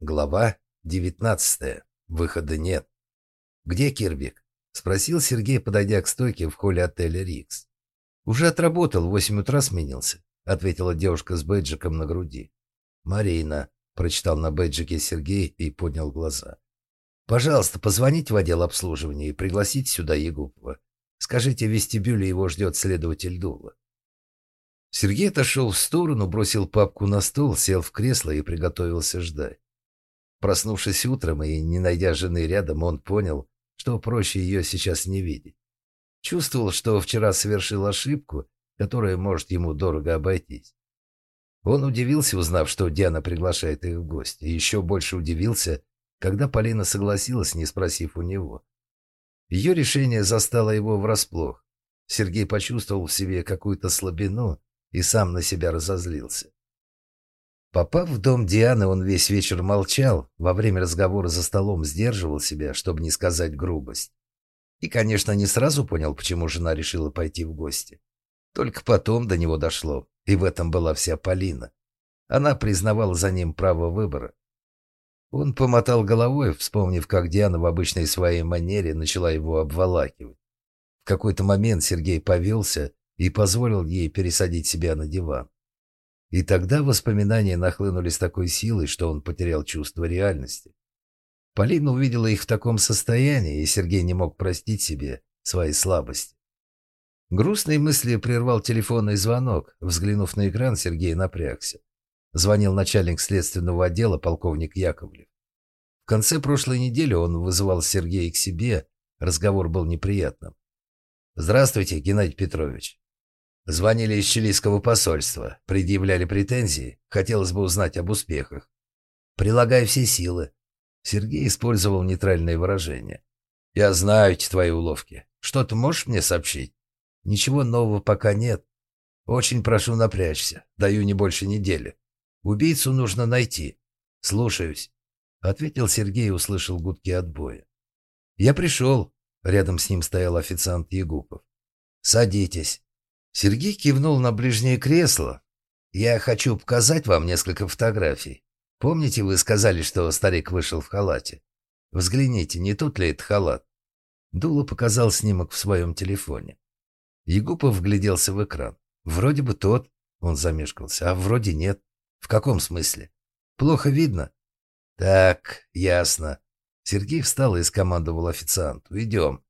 Глава 19. Выхода нет. «Где Кирбик?» — спросил Сергей, подойдя к стойке в холле отеля «Рикс». «Уже отработал, в восемь утра сменился», — ответила девушка с бейджиком на груди. «Марина», — прочитал на бейджике Сергей и поднял глаза. «Пожалуйста, позвоните в отдел обслуживания и пригласите сюда Егупова. Скажите, в вестибюле его ждет следователь Дула». Сергей отошел в сторону, бросил папку на стол, сел в кресло и приготовился ждать. Проснувшись утром и не найдя жены рядом, он понял, что проще ее сейчас не видеть. Чувствовал, что вчера совершил ошибку, которая может ему дорого обойтись. Он удивился, узнав, что Диана приглашает их в гости, и еще больше удивился, когда Полина согласилась, не спросив у него. Ее решение застало его врасплох. Сергей почувствовал в себе какую-то слабину и сам на себя разозлился. Попав в дом Дианы, он весь вечер молчал, во время разговора за столом сдерживал себя, чтобы не сказать грубость. И, конечно, не сразу понял, почему жена решила пойти в гости. Только потом до него дошло, и в этом была вся Полина. Она признавала за ним право выбора. Он помотал головой, вспомнив, как Диана в обычной своей манере начала его обволакивать. В какой-то момент Сергей повелся и позволил ей пересадить себя на диван. И тогда воспоминания нахлынули с такой силой, что он потерял чувство реальности. Полина увидела их в таком состоянии, и Сергей не мог простить себе свои слабости. Грустные мысли прервал телефонный звонок. Взглянув на экран, Сергей напрягся. Звонил начальник следственного отдела полковник Яковлев. В конце прошлой недели он вызывал Сергея к себе. Разговор был неприятным. «Здравствуйте, Геннадий Петрович. Звонили из чилийского посольства, предъявляли претензии, хотелось бы узнать об успехах. Прилагая все силы. Сергей использовал нейтральное выражение. «Я знаю эти твои уловки. Что ты можешь мне сообщить?» «Ничего нового пока нет. Очень прошу напрячься. Даю не больше недели. Убийцу нужно найти. Слушаюсь», — ответил Сергей и услышал гудки отбоя. «Я пришел». Рядом с ним стоял официант Егупов. «Садитесь». Сергей кивнул на ближнее кресло. «Я хочу показать вам несколько фотографий. Помните, вы сказали, что старик вышел в халате? Взгляните, не тот ли это халат?» Дула показал снимок в своем телефоне. Егупов вгляделся в экран. «Вроде бы тот», — он замешкался, — «а вроде нет». «В каком смысле?» «Плохо видно». «Так, ясно». Сергей встал и скомандовал официанту. «Идем».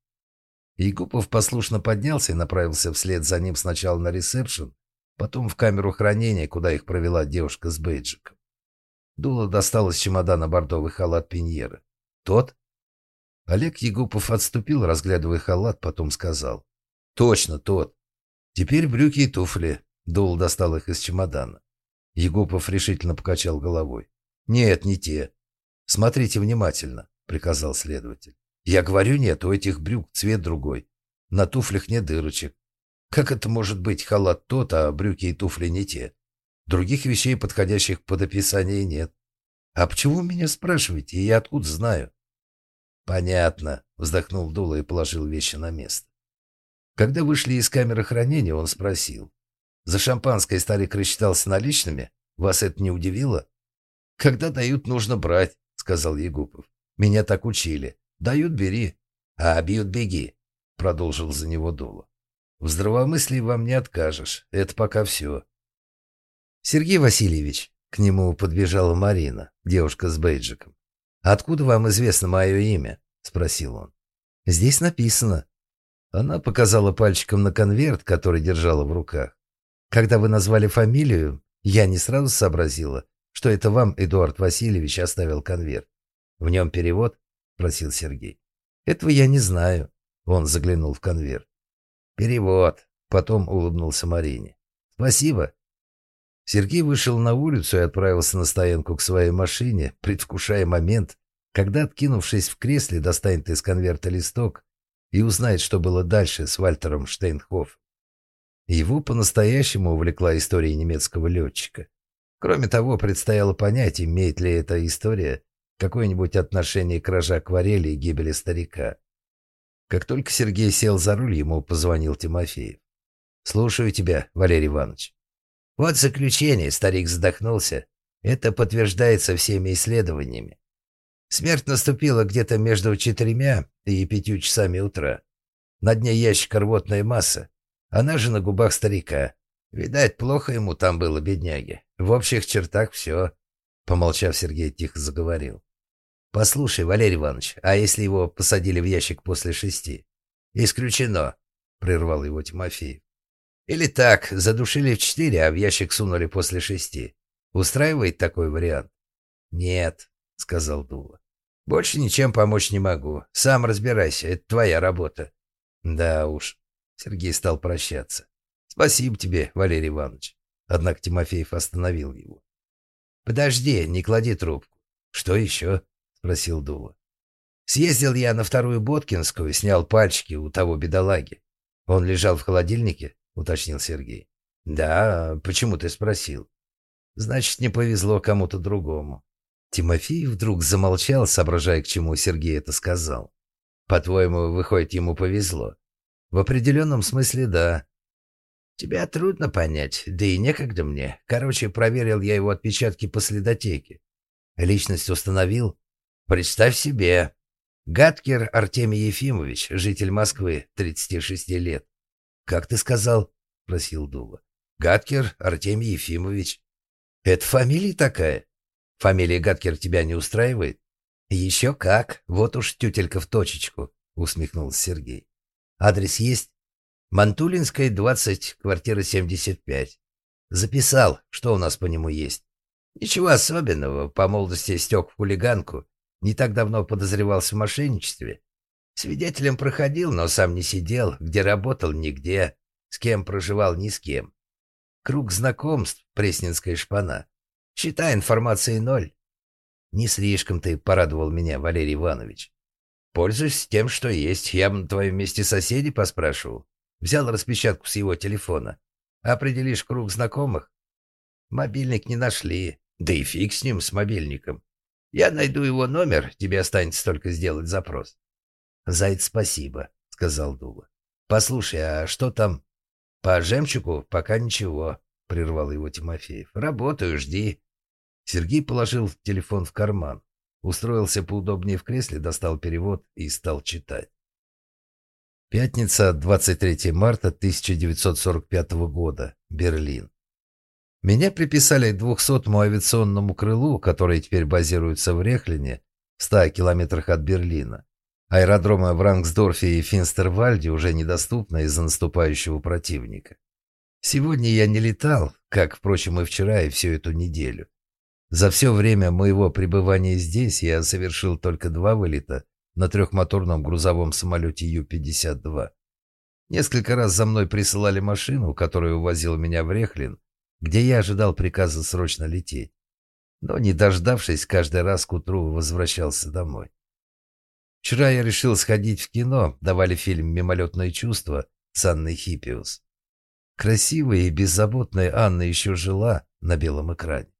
Егупов послушно поднялся и направился вслед за ним сначала на ресепшн, потом в камеру хранения, куда их провела девушка с бейджиком. Дула достал из чемодана бордовый халат Пиньеры. «Тот?» Олег Егупов отступил, разглядывая халат, потом сказал. «Точно, тот. Теперь брюки и туфли». Дула достал их из чемодана. Егупов решительно покачал головой. «Нет, не те. Смотрите внимательно», — приказал следователь. Я говорю, нет, у этих брюк цвет другой. На туфлях нет дырочек. Как это может быть халат тот, а брюки и туфли не те? Других вещей, подходящих под описание, нет. А почему меня спрашиваете, я откуда знаю? Понятно, вздохнул Дула и положил вещи на место. Когда вышли из камеры хранения, он спросил. За шампанское старик рассчитался наличными? Вас это не удивило? Когда дают, нужно брать, сказал Егупов. Меня так учили. «Дают – бери, а бьют – беги», – продолжил за него Дула. «В здравомыслии вам не откажешь. Это пока все». «Сергей Васильевич», – к нему подбежала Марина, девушка с бейджиком. «Откуда вам известно мое имя?» – спросил он. «Здесь написано». Она показала пальчиком на конверт, который держала в руках. «Когда вы назвали фамилию, я не сразу сообразила, что это вам Эдуард Васильевич оставил конверт. В нем перевод?» Спросил Сергей. «Этого я не знаю». Он заглянул в конверт. «Перевод», — потом улыбнулся Марине. «Спасибо». Сергей вышел на улицу и отправился на стоянку к своей машине, предвкушая момент, когда, откинувшись в кресле, достанет из конверта листок и узнает, что было дальше с Вальтером Штейнхоф. Его по-настоящему увлекла история немецкого летчика. Кроме того, предстояло понять, имеет ли эта история какое-нибудь отношение к краже акварели и гибели старика. Как только Сергей сел за руль, ему позвонил Тимофеев. «Слушаю тебя, Валерий Иванович». «Вот заключение», — старик задохнулся. Это подтверждается всеми исследованиями. Смерть наступила где-то между четырьмя и пятью часами утра. На дне ящика рвотная масса. Она же на губах старика. Видать, плохо ему там было, бедняги. В общих чертах все. Помолчав, Сергей тихо заговорил. «Послушай, Валерий Иванович, а если его посадили в ящик после шести?» «Исключено», — прервал его Тимофеев. «Или так, задушили в четыре, а в ящик сунули после шести. Устраивает такой вариант?» «Нет», — сказал Дула. «Больше ничем помочь не могу. Сам разбирайся, это твоя работа». «Да уж», — Сергей стал прощаться. «Спасибо тебе, Валерий Иванович». Однако Тимофеев остановил его. «Подожди, не клади трубку». «Что еще?» — спросил Дула. «Съездил я на вторую Боткинскую, снял пальчики у того бедолаги. Он лежал в холодильнике?» — уточнил Сергей. «Да, почему ты спросил?» «Значит, не повезло кому-то другому». Тимофей вдруг замолчал, соображая, к чему Сергей это сказал. «По-твоему, выходит, ему повезло?» «В определенном смысле, да. Тебя трудно понять, да и некогда мне. Короче, проверил я его отпечатки по следотеке. Личность установил? Представь себе. Гадкер Артемий Ефимович, житель Москвы, 36 лет. «Как ты сказал?» — просил Дула. «Гадкер Артемий Ефимович». «Это фамилия такая?» «Фамилия Гадкер тебя не устраивает?» «Еще как. Вот уж тютелька в точечку», — усмехнулся Сергей. «Адрес есть?» Мантулинская, 20, квартира 75. Записал, что у нас по нему есть. Ничего особенного, по молодости стек в хулиганку. Не так давно подозревался в мошенничестве. Свидетелем проходил, но сам не сидел, где работал нигде, с кем проживал ни с кем. Круг знакомств, пресненская шпана. Считай, информации ноль. Не слишком ты порадовал меня, Валерий Иванович. Пользуюсь тем, что есть. Я бы на твоем месте соседей поспрашивал. Взял распечатку с его телефона. Определишь круг знакомых? Мобильник не нашли. Да и фиг с ним, с мобильником. Я найду его номер, тебе останется только сделать запрос. За это спасибо, сказал Дула. Послушай, а что там? По жемчугу пока ничего, прервал его Тимофеев. Работаю, жди. Сергей положил телефон в карман, устроился поудобнее в кресле, достал перевод и стал читать. Пятница, 23 марта 1945 года. Берлин. Меня приписали к 200-му авиационному крылу, которое теперь базируется в Рехлине, в 100 километрах от Берлина. Аэродромы в Рангсдорфе и Финстервальде уже недоступны из-за наступающего противника. Сегодня я не летал, как, впрочем, и вчера, и всю эту неделю. За все время моего пребывания здесь я совершил только два вылета на трехмоторном грузовом самолете Ю-52. Несколько раз за мной присылали машину, которая увозила меня в Рехлин, где я ожидал приказа срочно лететь. Но, не дождавшись, каждый раз к утру возвращался домой. Вчера я решил сходить в кино, давали фильм «Мимолетное чувство» с Анной Хиппиус. Красивая и беззаботная Анна еще жила на белом экране.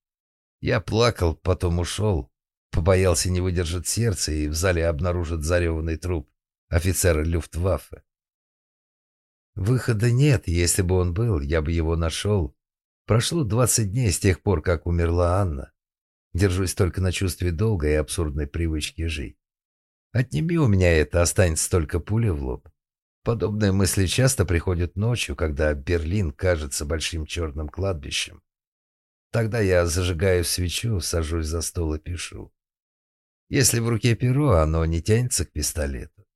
Я плакал, потом ушел, Побоялся не выдержать сердце и в зале обнаружит зареванный труп офицера Люфтваффе. Выхода нет, если бы он был, я бы его нашел. Прошло двадцать дней с тех пор, как умерла Анна. Держусь только на чувстве долга и абсурдной привычки жить. Отними у меня это, останется только пуля в лоб. Подобные мысли часто приходят ночью, когда Берлин кажется большим черным кладбищем. Тогда я зажигаю свечу, сажусь за стол и пишу. Если в руке перо, оно не тянется к пистолету.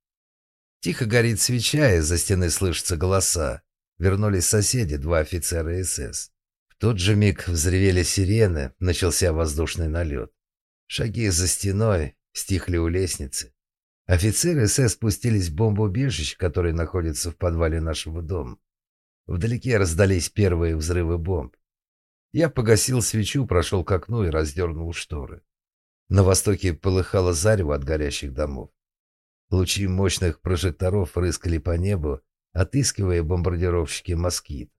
Тихо горит свеча, из-за стены слышатся голоса. Вернулись соседи, два офицера СС. Тот же миг взревели сирены, начался воздушный налет. Шаги за стеной, стихли у лестницы. Офицеры СС спустились в бомбоубежище, которое находится в подвале нашего дома. Вдалеке раздались первые взрывы бомб. Я погасил свечу, прошел к окну и раздернул шторы. На востоке полыхало зарево от горящих домов. Лучи мощных прожекторов рыскали по небу, отыскивая бомбардировщики «Москит».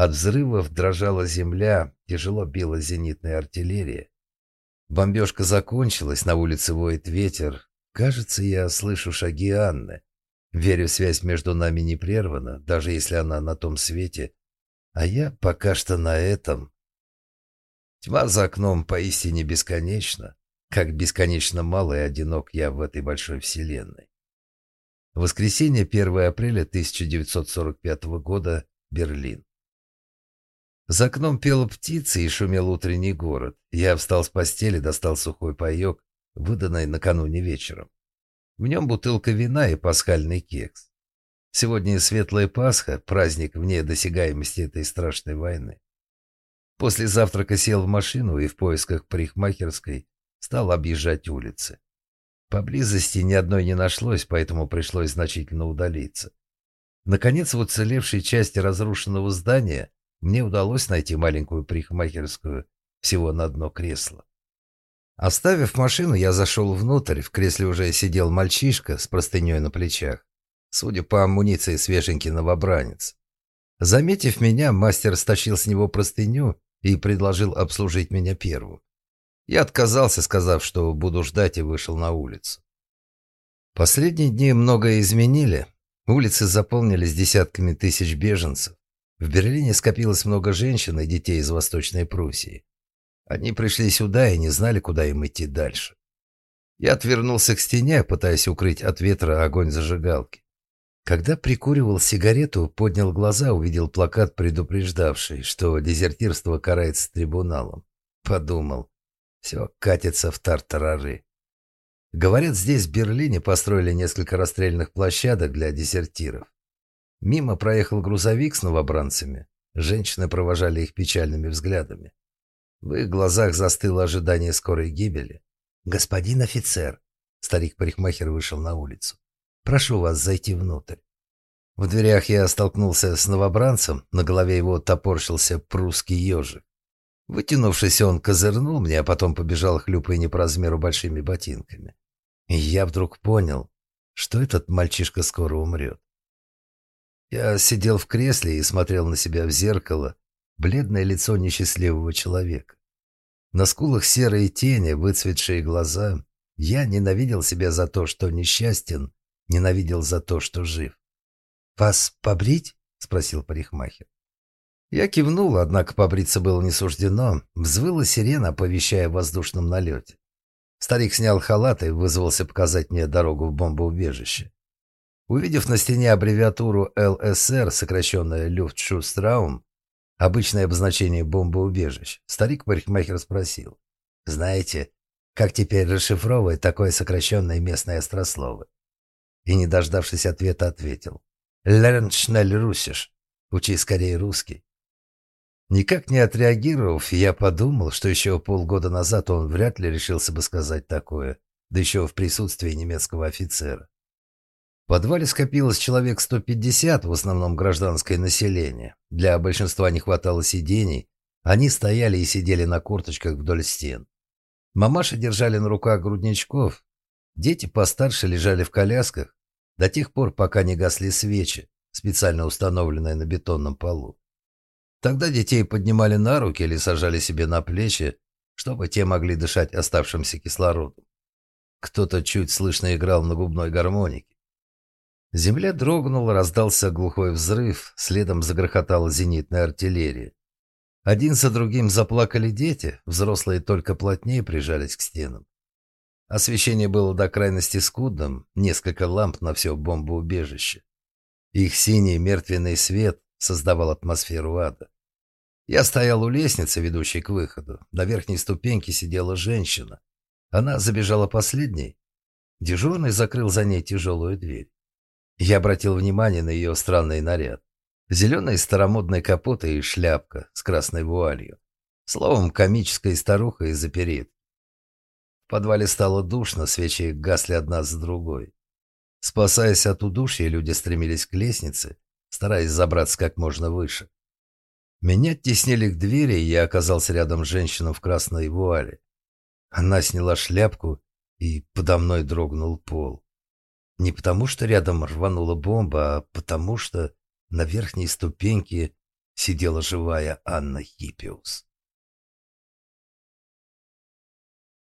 От взрывов дрожала земля, тяжело била зенитная артиллерия. Бомбежка закончилась, на улице воет ветер. Кажется, я слышу шаги Анны. Верю, связь между нами не прервана, даже если она на том свете. А я пока что на этом. Тьма за окном поистине бесконечна, как бесконечно мало и одинок я в этой большой вселенной. Воскресенье, 1 апреля 1945 года, Берлин. За окном пела птица и шумел утренний город. Я встал с постели, достал сухой паек, выданный накануне вечером. В нем бутылка вина и пасхальный кекс. Сегодня светлая Пасха, праздник вне досягаемости этой страшной войны. После завтрака сел в машину и в поисках парикмахерской стал объезжать улицы. Поблизости ни одной не нашлось, поэтому пришлось значительно удалиться. Наконец, в уцелевшей части разрушенного здания мне удалось найти маленькую парикмахерскую всего на одно кресло. Оставив машину, я зашел внутрь. В кресле уже сидел мальчишка с простыней на плечах. Судя по амуниции, свеженький новобранец. Заметив меня, мастер стащил с него простыню и предложил обслужить меня первым. Я отказался, сказав, что буду ждать, и вышел на улицу. Последние дни многое изменили. Улицы заполнились десятками тысяч беженцев. В Берлине скопилось много женщин и детей из Восточной Пруссии. Они пришли сюда и не знали, куда им идти дальше. Я отвернулся к стене, пытаясь укрыть от ветра огонь зажигалки. Когда прикуривал сигарету, поднял глаза, увидел плакат, предупреждавший, что дезертирство карается трибуналом. Подумал, все катится в тартарары. Говорят, здесь, в Берлине, построили несколько расстрельных площадок для дезертиров. Мимо проехал грузовик с новобранцами. Женщины провожали их печальными взглядами. В их глазах застыло ожидание скорой гибели. «Господин офицер!» Старик-парикмахер вышел на улицу. «Прошу вас зайти внутрь». В дверях я столкнулся с новобранцем, на голове его топорщился прусский ежик. Вытянувшись, он козырнул мне, а потом побежал, хлюпая не по размеру большими ботинками. И я вдруг понял, что этот мальчишка скоро умрет. Я сидел в кресле и смотрел на себя в зеркало, бледное лицо несчастливого человека. На скулах серые тени, выцветшие глаза. Я ненавидел себя за то, что несчастен, ненавидел за то, что жив. «Вас побрить?» — спросил парикмахер. Я кивнул, однако побриться было не суждено. Взвыла сирена, оповещая о воздушном налете. Старик снял халат и вызвался показать мне дорогу в бомбоубежище. Увидев на стене аббревиатуру ЛСР, сокращенная Люфтшустраум, обычное обозначение бомбоубежищ, старик-парикмахер спросил. «Знаете, как теперь расшифровывать такое сокращенное местное острослово?» И, не дождавшись ответа, ответил. «Лерн шнель русиш. Учи скорее русский». Никак не отреагировав, я подумал, что еще полгода назад он вряд ли решился бы сказать такое, да еще в присутствии немецкого офицера подвале скопилось человек 150, в основном гражданское население. Для большинства не хватало сидений. Они стояли и сидели на корточках вдоль стен. Мамаши держали на руках грудничков. Дети постарше лежали в колясках до тех пор, пока не гасли свечи, специально установленные на бетонном полу. Тогда детей поднимали на руки или сажали себе на плечи, чтобы те могли дышать оставшимся кислородом. Кто-то чуть слышно играл на губной гармонике. Земля дрогнула, раздался глухой взрыв, следом загрохотала зенитная артиллерия. Один за другим заплакали дети, взрослые только плотнее прижались к стенам. Освещение было до крайности скудным, несколько ламп на все бомбоубежище. Их синий мертвенный свет создавал атмосферу ада. Я стоял у лестницы, ведущей к выходу. На верхней ступеньке сидела женщина. Она забежала последней. Дежурный закрыл за ней тяжелую дверь. Я обратил внимание на ее странный наряд. Зеленая старомодная капота и шляпка с красной вуалью. Словом, комическая старуха из оперет. В подвале стало душно, свечи гасли одна за другой. Спасаясь от удушья, люди стремились к лестнице, стараясь забраться как можно выше. Меня теснили к двери, и я оказался рядом с женщиной в красной вуале. Она сняла шляпку, и подо мной дрогнул пол. Не потому, что рядом рванула бомба, а потому, что на верхней ступеньке сидела живая Анна Хиппиус.